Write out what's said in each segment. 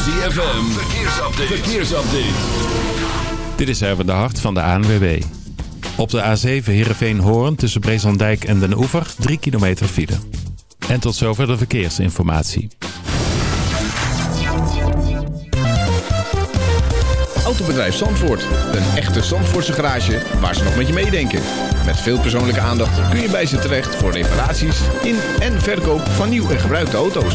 ZFM, verkeersupdate. verkeersupdate. Dit is even de hart van de ANWB. Op de A7 Heerenveen-Hoorn tussen Brezandijk en Den Oever 3 kilometer file. En tot zover de verkeersinformatie. Autobedrijf Zandvoort. Een echte Zandvoortse garage waar ze nog met je meedenken. Met veel persoonlijke aandacht kun je bij ze terecht voor reparaties in en verkoop van nieuw en gebruikte auto's.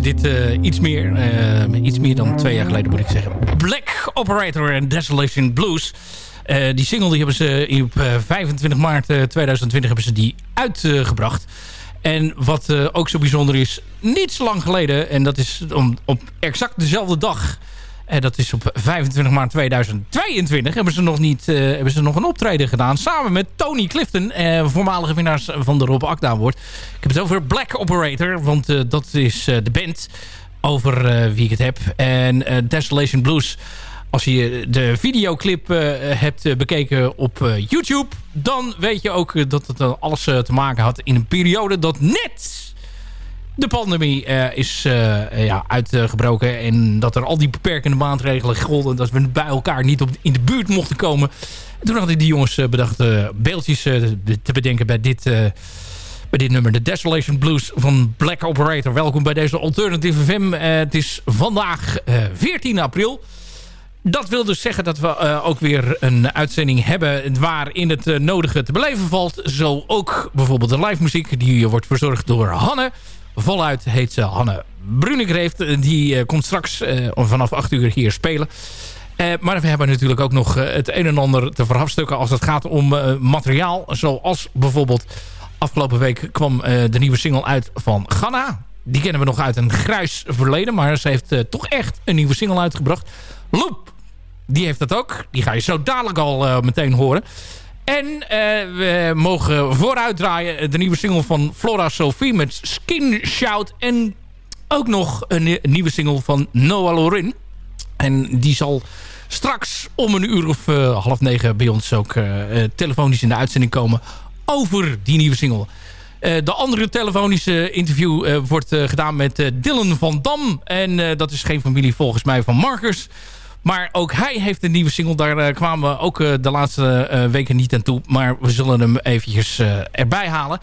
Dit uh, iets meer, uh, iets meer dan twee jaar geleden moet ik zeggen. Black Operator en Desolation Blues. Uh, die single die hebben ze op 25 maart 2020 hebben ze die uitgebracht. En wat ook zo bijzonder is, niet zo lang geleden, en dat is om, op exact dezelfde dag Dat is op 25 maart 2022. Hebben ze nog, niet, hebben ze nog een optreden gedaan. Samen met Tony Clifton. voormalige winnaars van de Rob Akda Award. Ik heb het over Black Operator. Want dat is de band over wie ik het heb. En Desolation Blues als je de videoclip hebt bekeken op YouTube... dan weet je ook dat het alles te maken had in een periode dat net de pandemie is ja, uitgebroken. En dat er al die beperkende maatregelen golden. Dat we bij elkaar niet op, in de buurt mochten komen. En toen hadden die jongens bedacht beeldjes te bedenken bij dit, bij dit nummer. De Desolation Blues van Black Operator. Welkom bij deze Alternative FM. het is vandaag 14 april. Dat wil dus zeggen dat we ook weer een uitzending hebben... waarin het nodige te beleven valt. Zo ook bijvoorbeeld de live muziek. Die wordt verzorgd door Hanne. Voluit heet ze Hanne Brunigreeft. Die uh, komt straks vanaf 8 uur hier spelen. maar we hebben natuurlijk ook nog het een en ander te verhafstukken... als het gaat om materiaal. Zoals bijvoorbeeld afgelopen week kwam de nieuwe single uit van Ghana. Die kennen we nog uit een gruis verleden. Maar ze heeft toch echt een nieuwe single uitgebracht. Loop die heeft dat ook. Die ga je zo dadelijk al meteen horen. En uh, we mogen vooruit draaien de nieuwe single van Flora Sophie met Skin Shout. En ook nog een, nieuwe single van Noah Lorin. En die zal straks om een uur of uh, half negen bij ons ook telefonisch in de uitzending komen over die nieuwe single. de andere telefonische interview wordt gedaan met Dylan van Dam. En dat is geen familie volgens mij van Marcus. Maar ook hij heeft een nieuwe single. Daar uh, kwamen we ook uh, de laatste uh, weken niet aan toe. Maar we zullen hem eventjes erbij halen.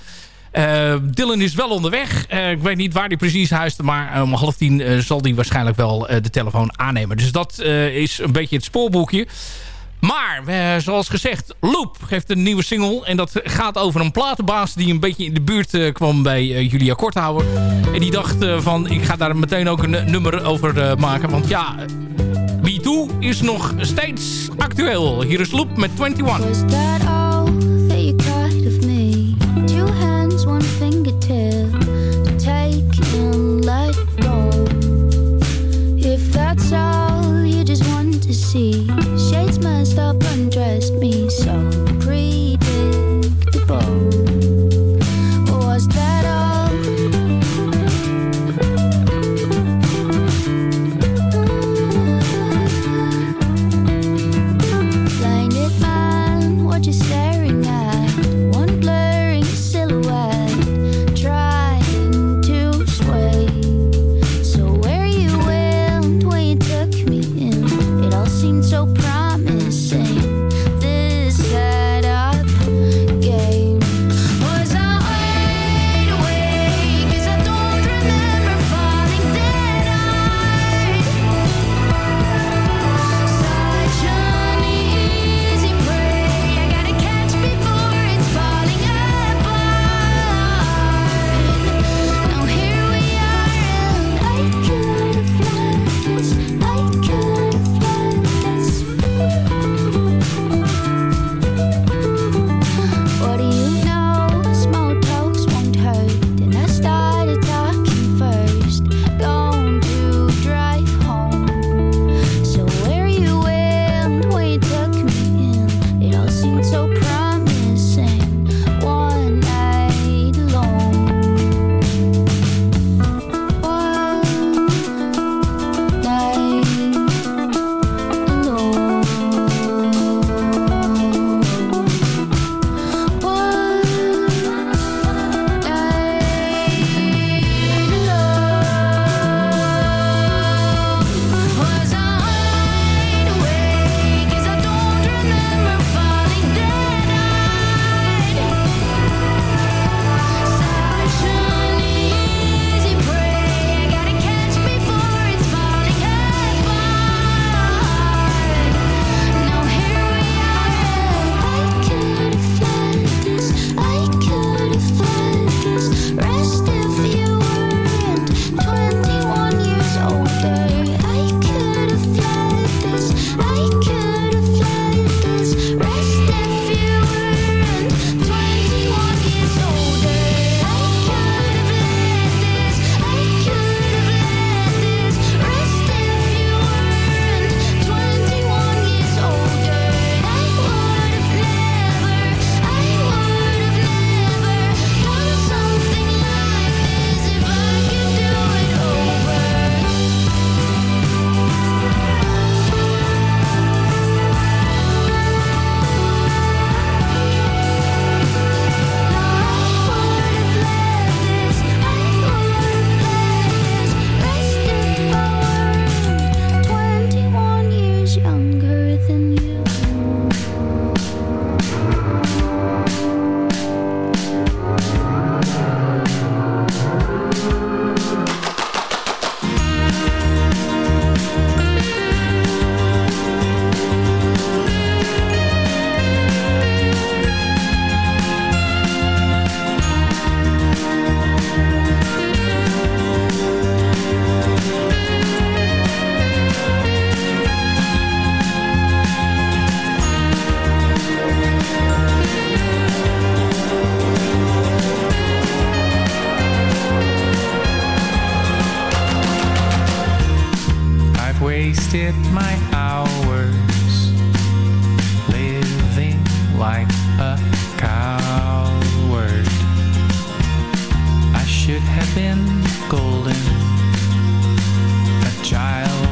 Dylan is wel onderweg. ik weet niet waar hij precies huist. Maar om half tien zal hij waarschijnlijk wel de telefoon aannemen. Dus dat is een beetje het spoorboekje. Maar, zoals gezegd, Loop geeft een nieuwe single. En dat gaat over een platenbaas die een beetje in de buurt kwam bij Julia Korthouwer. En die dacht van, ik ga daar meteen ook een nummer over maken. Want ja, Is nog steeds actueel. Hier is Loop met 21. Was that all that you got of me? Two hands, one fingertip. Take and let go. If that's all you just want to see. Shades messed up, undressed me so like a coward. I should have been golden, a child.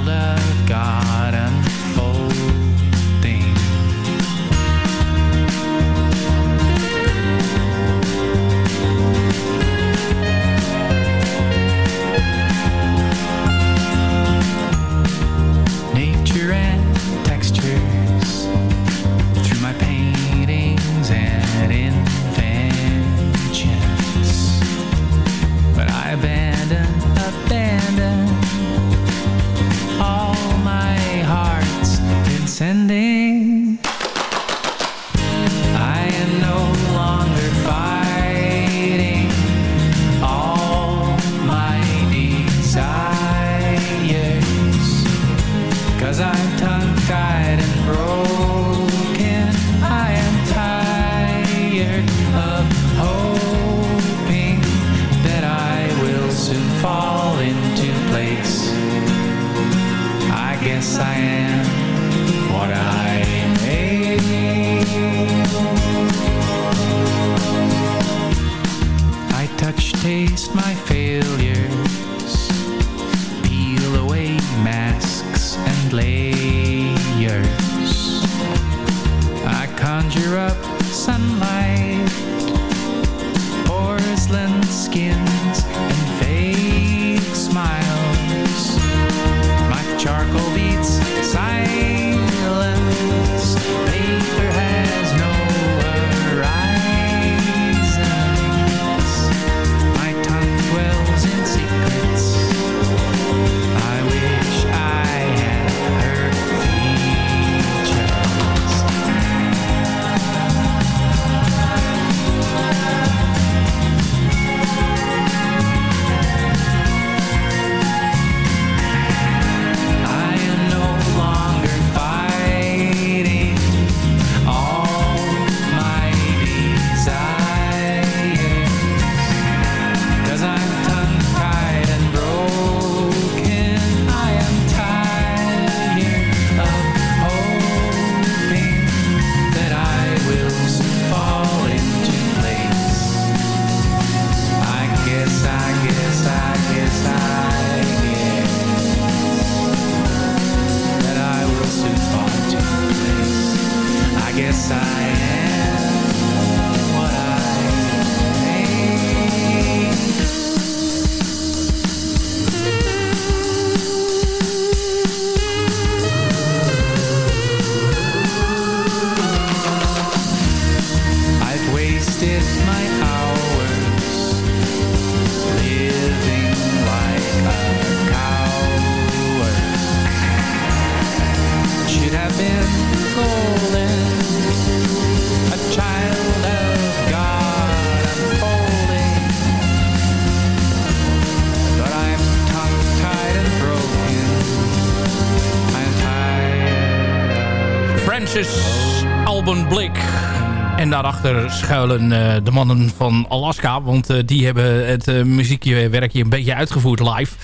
Daarachter schuilen eh, de mannen van Alaska. Want eh, die hebben het uh, muziekje werkje een beetje uitgevoerd live.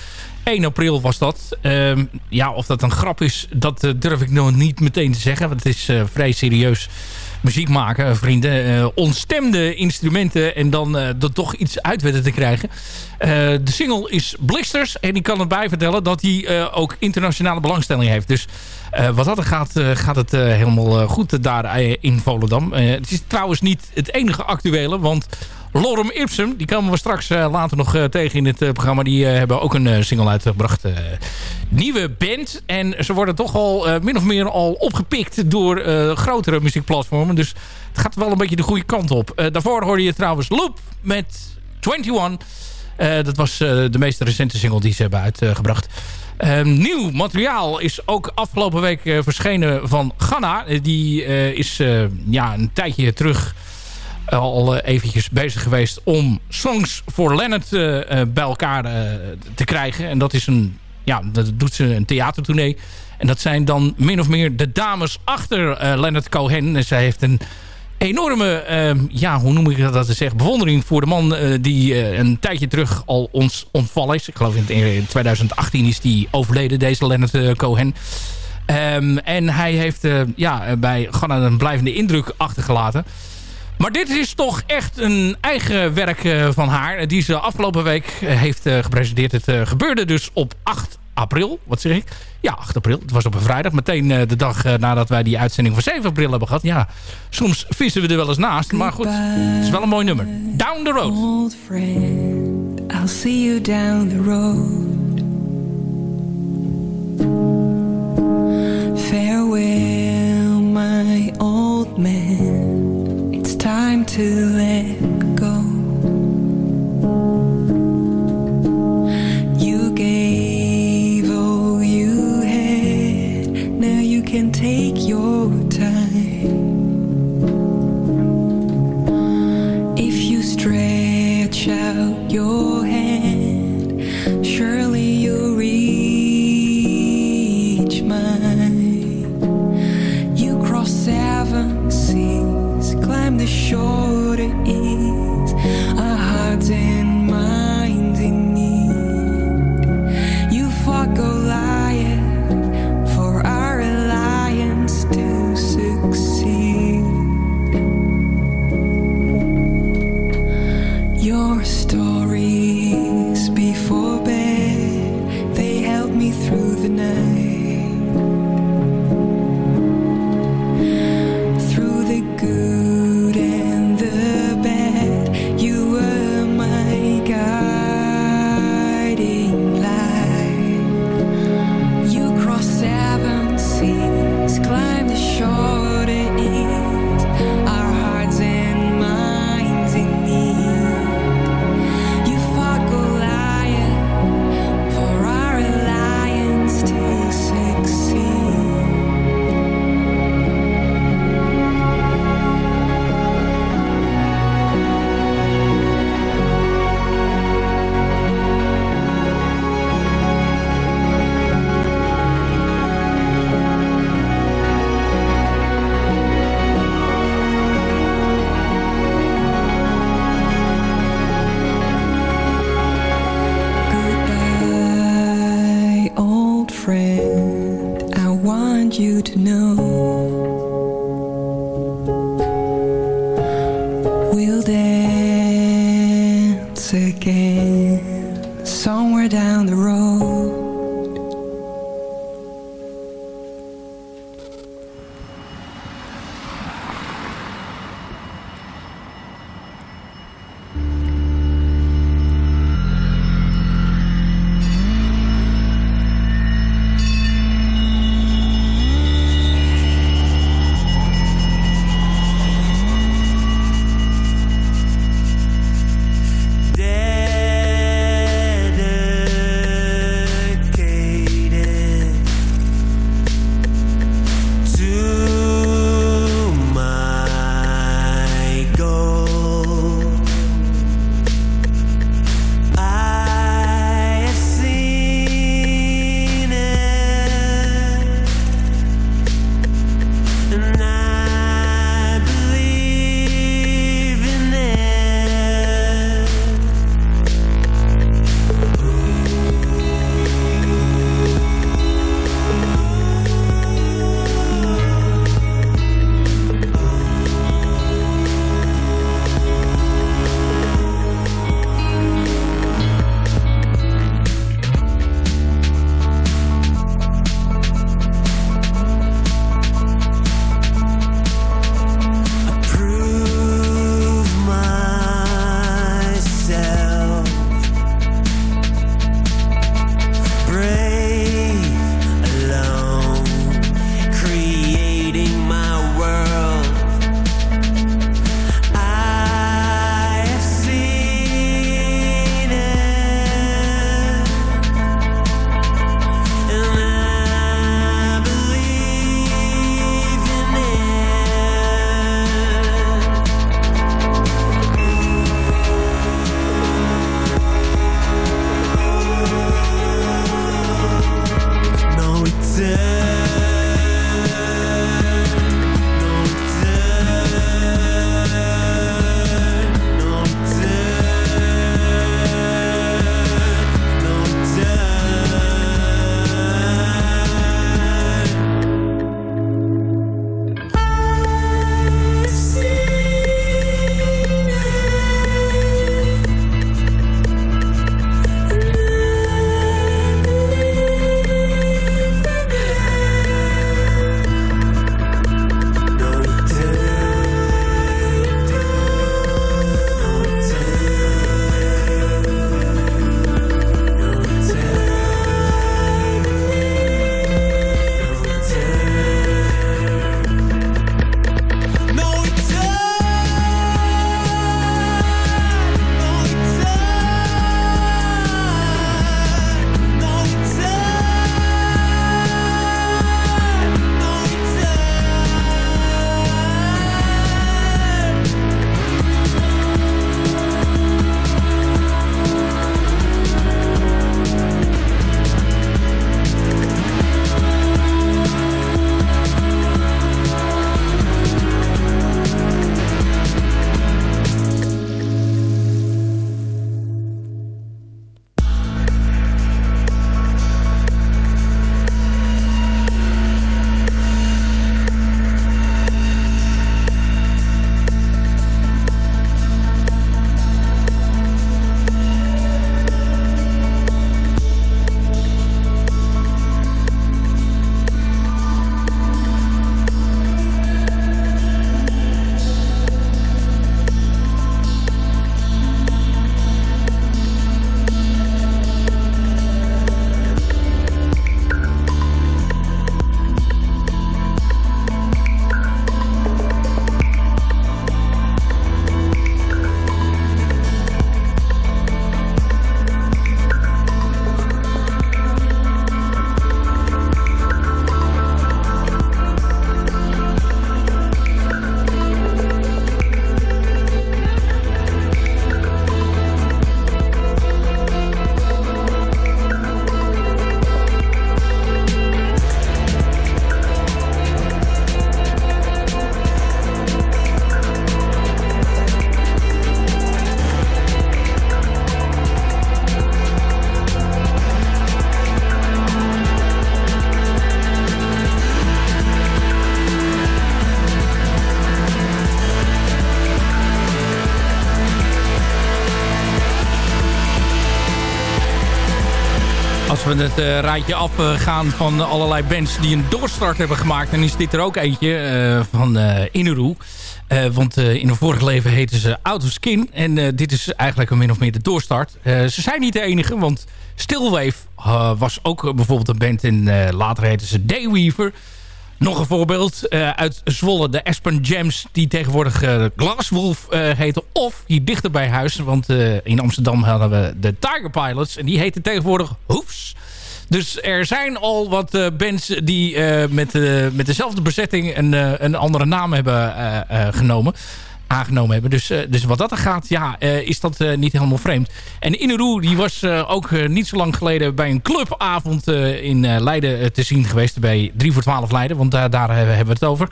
1 april was dat. Ehm, ja, of dat een grap is, dat eh, durf ik nog niet meteen te zeggen. Want het is eh, vrij serieus muziek maken, vrienden. Eh, onstemde instrumenten en dan er toch iets uit weten te krijgen. de single is Blisters. En ik kan erbij vertellen dat hij ook internationale belangstelling heeft. Dus wat dat gaat, uh, gaat het helemaal goed daar in Volendam. het is trouwens niet het enige actuele, want Lorem Ipsum, die komen we straks later nog tegen in het programma. Die hebben ook een single uitgebracht. nieuwe band. En ze worden toch al min of meer al opgepikt door grotere muziekplatformen. Dus het gaat wel een beetje de goede kant op. daarvoor hoorde je trouwens Loop met 21. dat was de meest recente single die ze hebben uitgebracht. Uh, nieuw materiaal is ook afgelopen week uh, verschenen van Ghana. die uh, is ja, een tijdje terug al eventjes bezig geweest om Songs for Leonard bij elkaar te krijgen. En dat is een, ja, dat doet ze een theatertournee. En dat zijn dan min of meer de dames achter Leonard Cohen. En zij heeft een enorme, uh, ja, hoe noem ik dat te zeggen, bewondering voor de man die een tijdje terug al ons ontvallen is. Ik geloof in, in 2018 is die overleden, deze Leonard Cohen. Um, en hij heeft ja, bij Ghana een blijvende indruk achtergelaten. Maar dit is toch echt een eigen werk van haar. Die ze afgelopen week heeft gepresenteerd. Het gebeurde dus op 8 april. Wat zeg ik? Ja, 8 april. Het was op een vrijdag. Meteen de dag nadat wij die uitzending van 7 april hebben gehad. Ja, soms vissen we er wel eens naast. Maar goed, het is wel een mooi nummer. Down the road. Old friend, I'll see you down the road. Farewell, my old man. It's time to let we'll dance again. We het uh, rijtje afgaan van allerlei bands die een doorstart hebben gemaakt... dan is dit er ook eentje uh, van uh, want in een vorig leven heten ze Out of Skin. En dit is eigenlijk een min of meer de doorstart. ze zijn niet de enige, want Stillwave was ook bijvoorbeeld een band... en later heten ze Dayweaver... Nog een voorbeeld uh, uit Zwolle, de Aspen Jams... die tegenwoordig uh, Glasswolf uh, heten. Of hier dichter bij huis, want in Amsterdam hadden we de Tiger Pilots... en die heten tegenwoordig Hoefs. Dus er zijn al wat bands die met, met dezelfde bezetting... een, een andere naam hebben genomen aangenomen hebben. Dus, uh, dus wat dat er gaat, ja, uh, is dat uh, niet helemaal vreemd. En Inaru, die was ook niet zo lang geleden bij een clubavond in Leiden te zien geweest. Bij 3 voor 12 Leiden, want daar, daar hebben we het over.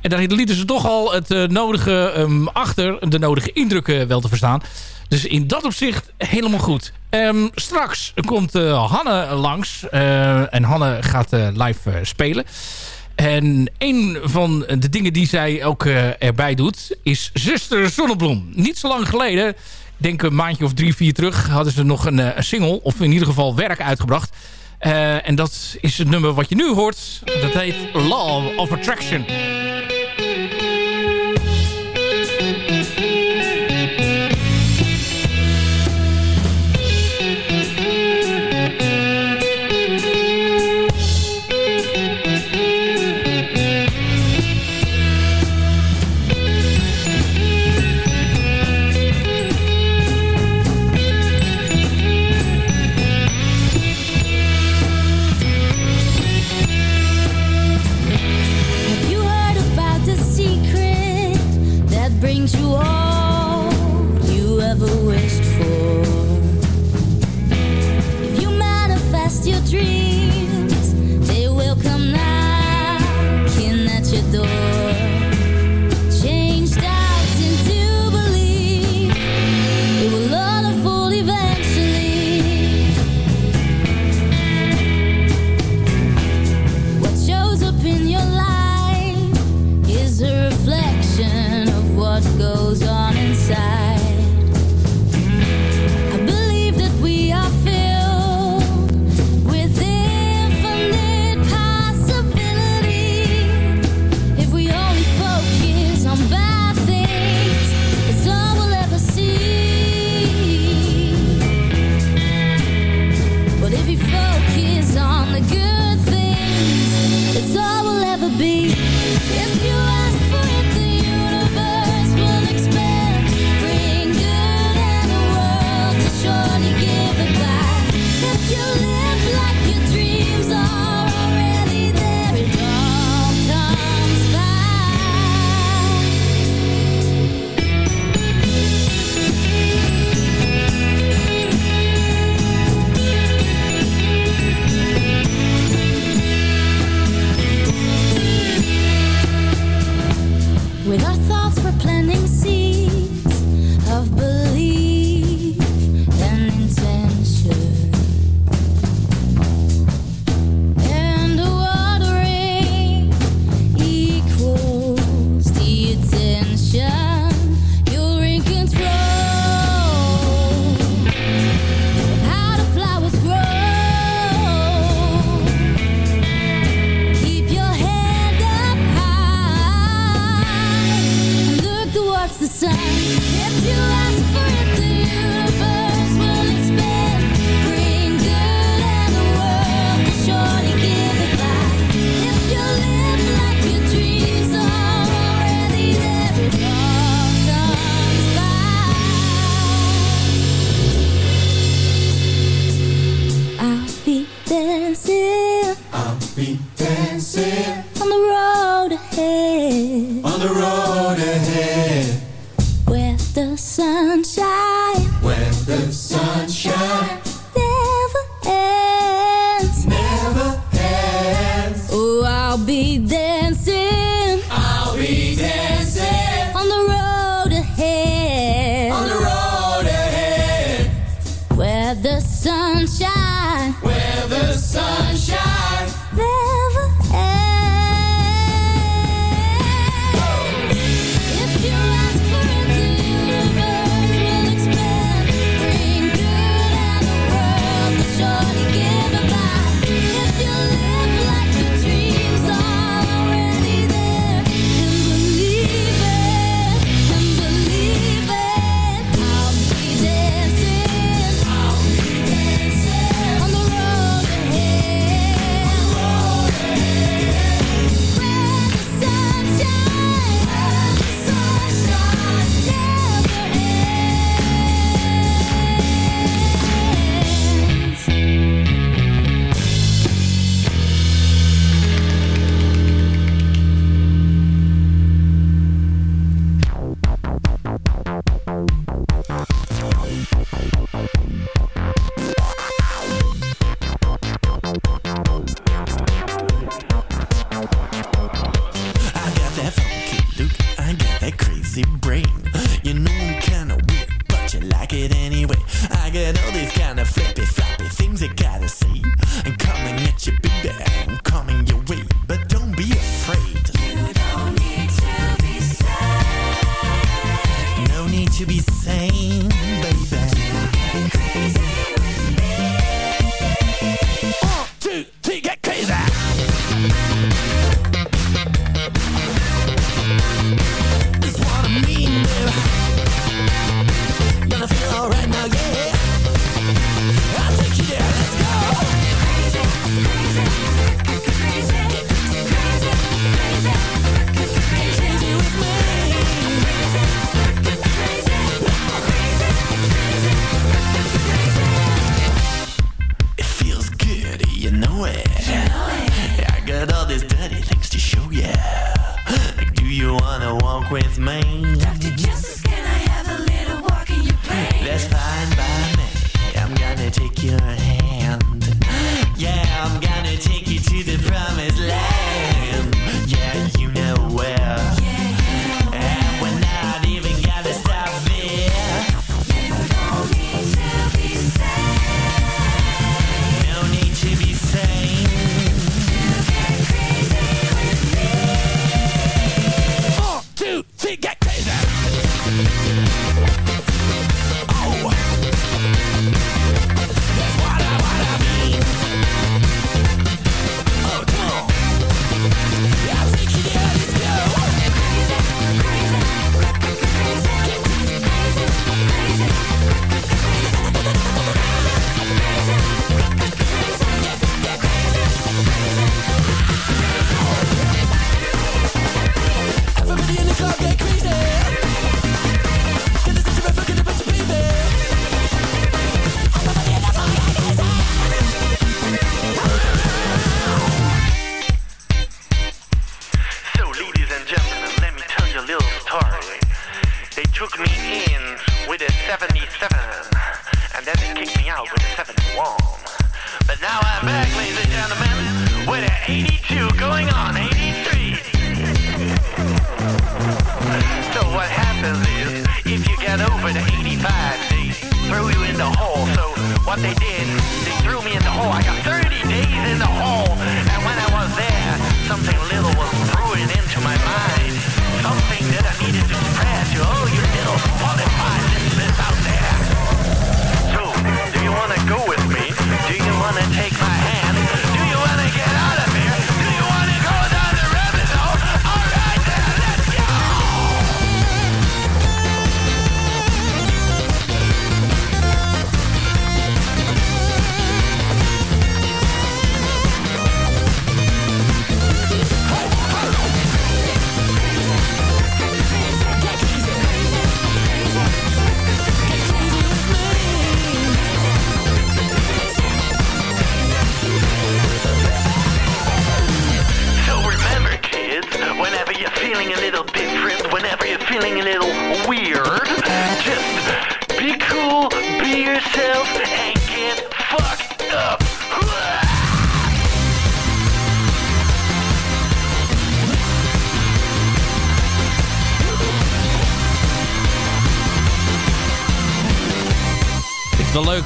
En daar lieten ze toch al het nodige um, achter, de nodige indrukken wel te verstaan. Dus in dat opzicht helemaal goed. Um, straks komt Hanne langs. en Hanne gaat live spelen. En een van de dingen die zij ook uh, erbij doet... is Zuster Zonnebloem. Niet zo lang geleden, denk een maandje of drie, vier terug... hadden ze nog een, een single, of in ieder geval werk uitgebracht. Uh, en dat is het nummer wat je nu hoort. Dat heet Law of Attraction. still. I'll be dancing on the road ahead. On the road ahead. Where the sunshine. to be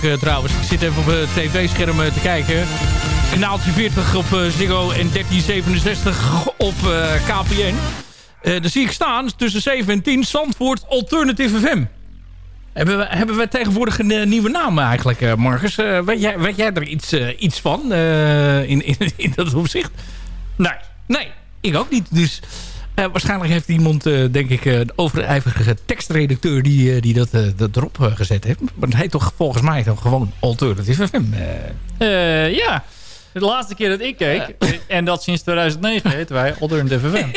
Eh, trouwens. Ik zit even op het tv-scherm eh, te kijken. Kanaaltje 40 op Ziggo en 1367 op KPN. daar zie ik staan tussen 7 en 10 Zandvoort Alternative FM. Hebben we, hebben we tegenwoordig een nieuwe naam eigenlijk, Marcus? weet, jij, weet jij er iets, iets van in, in, in dat opzicht? Nee, nee, ik ook niet. Dus... Eh, waarschijnlijk heeft iemand, eh, denk ik, eh, de overijverige tekstredacteur... die, die dat, dat erop gezet heeft. Maar hij heet toch volgens mij dan gewoon Alternative FM? ja, de laatste keer dat ik keek... en dat sinds 2009 heten wij Alternative FM.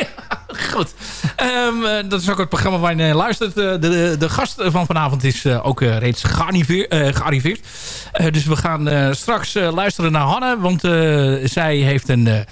Goed. Ehm, dat is ook het programma waar je luistert. De, de, de gast van vanavond is ook reeds gearriveerd. dus we gaan straks luisteren naar Hanne. Want zij heeft een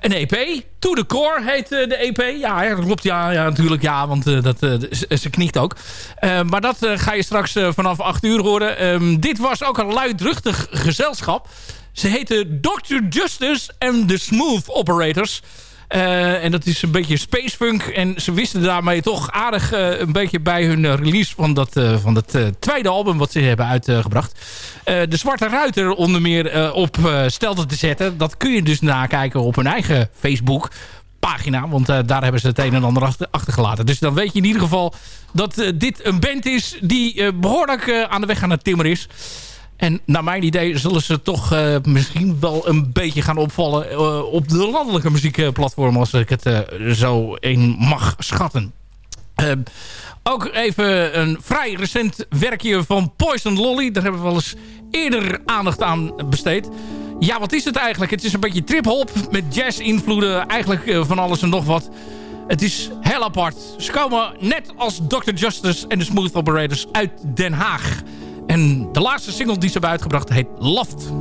een EP. To the Core heet eh, de EP. Ja, dat klopt. Ja, ja natuurlijk. Ja, want eh, dat, eh, ze knikt ook. maar dat ga je straks vanaf 8 uur horen. Ehm, dit was ook een luidruchtig gezelschap. Ze heette Dr. Justice en de Smooth Operators. Eh, en dat is een beetje spacefunk. En ze wisten daarmee toch aardig eh, een beetje bij hun eh, release van dat, van dat tweede album wat ze hebben uitgebracht. De Zwarte Ruiter onder meer op stelte te zetten. Dat kun je dus nakijken op hun eigen Facebook pagina. Want daar hebben ze het een en ander achter, achtergelaten. Dus dan weet je in ieder geval dat dit een band is die eh, behoorlijk eh, aan de weg aan het timmer is. En naar mijn idee zullen ze toch eh, misschien wel een beetje gaan opvallen eh, op de landelijke muziekplatform. Als ik het eh, zo in mag schatten. Ook even een vrij recent werkje van Poison Lolly. Daar hebben we wel eens eerder aandacht aan besteed. Ja, wat is het eigenlijk? Het is een beetje trip-hop met jazz-invloeden. Eigenlijk van alles en nog wat. Het is heel apart. Ze komen net als Dr. Justice en de Smooth Operators uit Den Haag. En de laatste single die ze hebben uitgebracht heet Loft.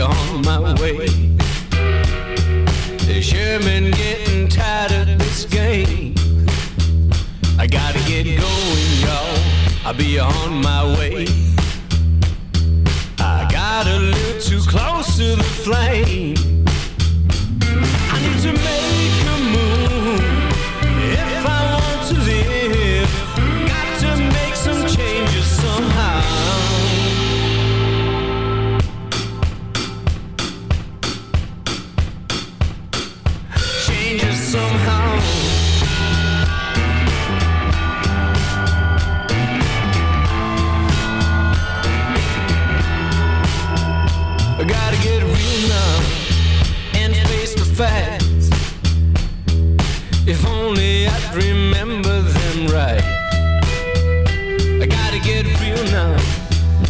On my way.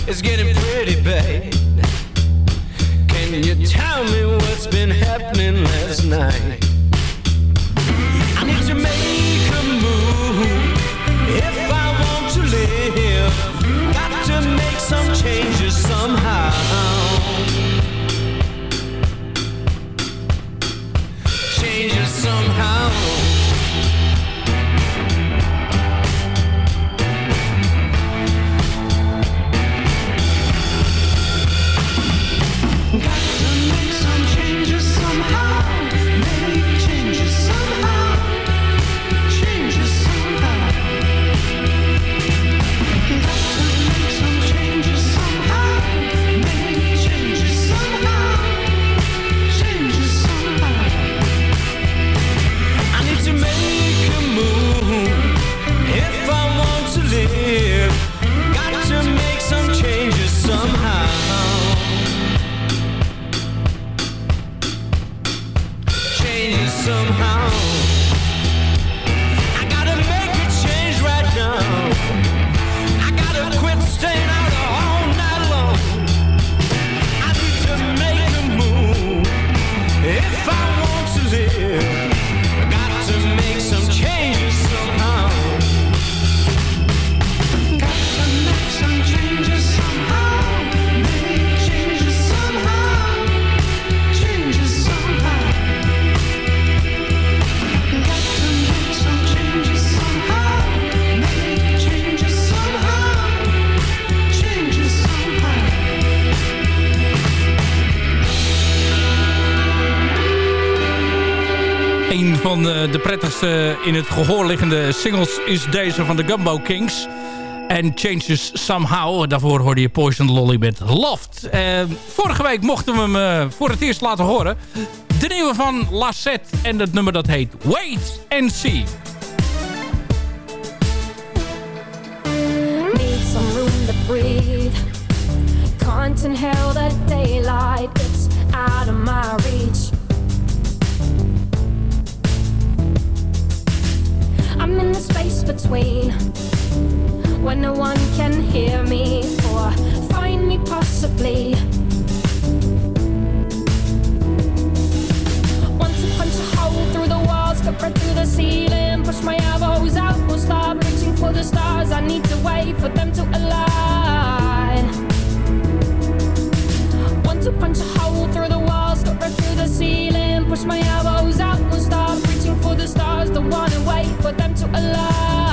It's getting de, de prettigste in het gehoor liggende singles is deze van de Gumbo Kings. En Changes Somehow. Daarvoor hoorde je Poison Lolly met Loft. Eh, vorige week mochten we hem eh, voor het eerst laten horen. De nieuwe van Lassette. En het nummer dat heet Wait and See. Need some room breathe. Can't inhale the daylight. It's out of my reach. I'm in the space between when no one can hear me or find me possibly. Want to punch a hole through the walls, cut right through the ceiling, push my elbows out, will start reaching for the stars. I need to wait for them to align. Want to punch a hole through the walls, cut right through the ceiling, push my elbows out, will start the stars, don't wanna wait for them to align.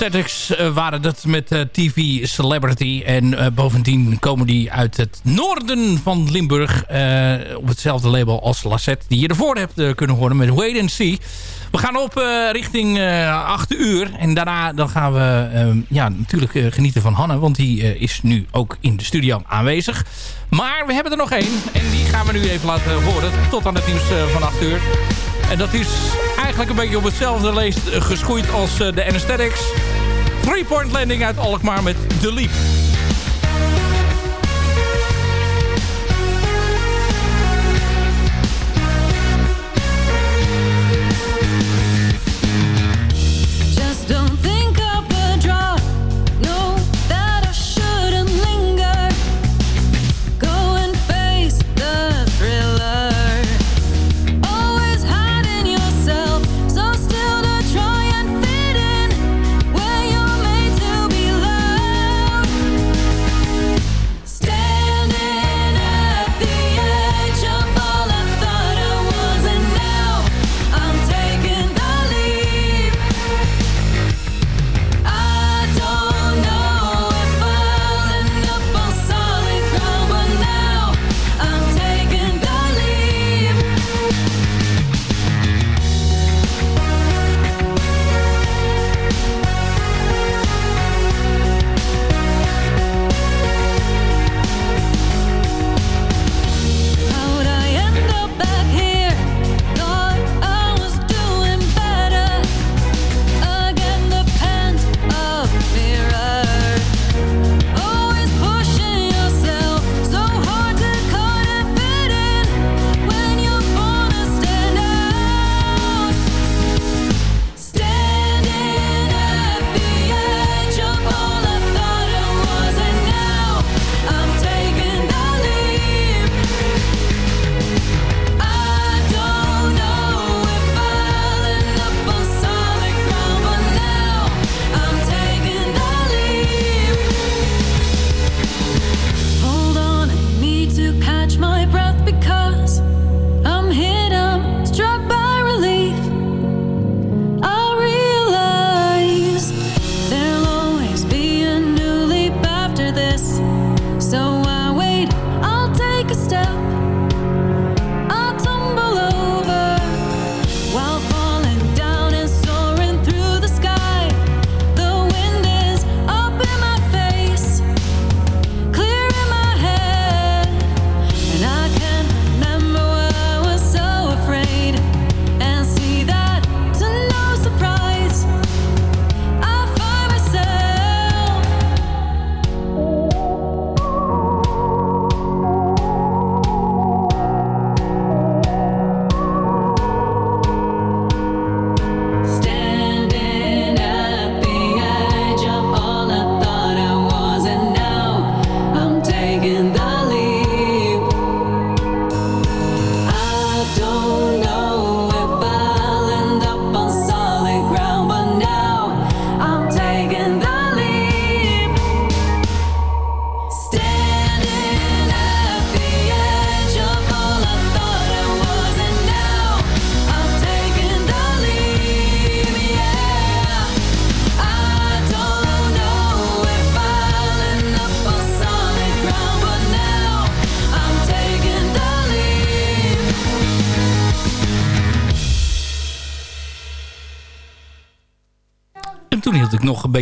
De Anesthetics eh, waren dat met eh, TV Celebrity. En eh, bovendien komen die uit het noorden van Limburg. op hetzelfde label als Lassette. Die je ervoor hebt kunnen horen met Wait and See. We gaan op richting eh 8 uur. En daarna dan gaan we eh, ja, natuurlijk genieten van Hanne. Want die is nu ook in de studio aanwezig. Maar we hebben er nog één. En die gaan we nu even laten horen. Tot aan het nieuws van 8 uur. En dat is eigenlijk een beetje op hetzelfde leest geschoeid als eh, de Anesthetics. Three Point Landing uit Alkmaar met The Leap.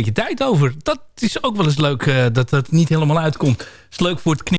beetje tijd over. Dat is ook wel eens leuk eh, dat dat niet helemaal uitkomt. Is leuk voor het knippen.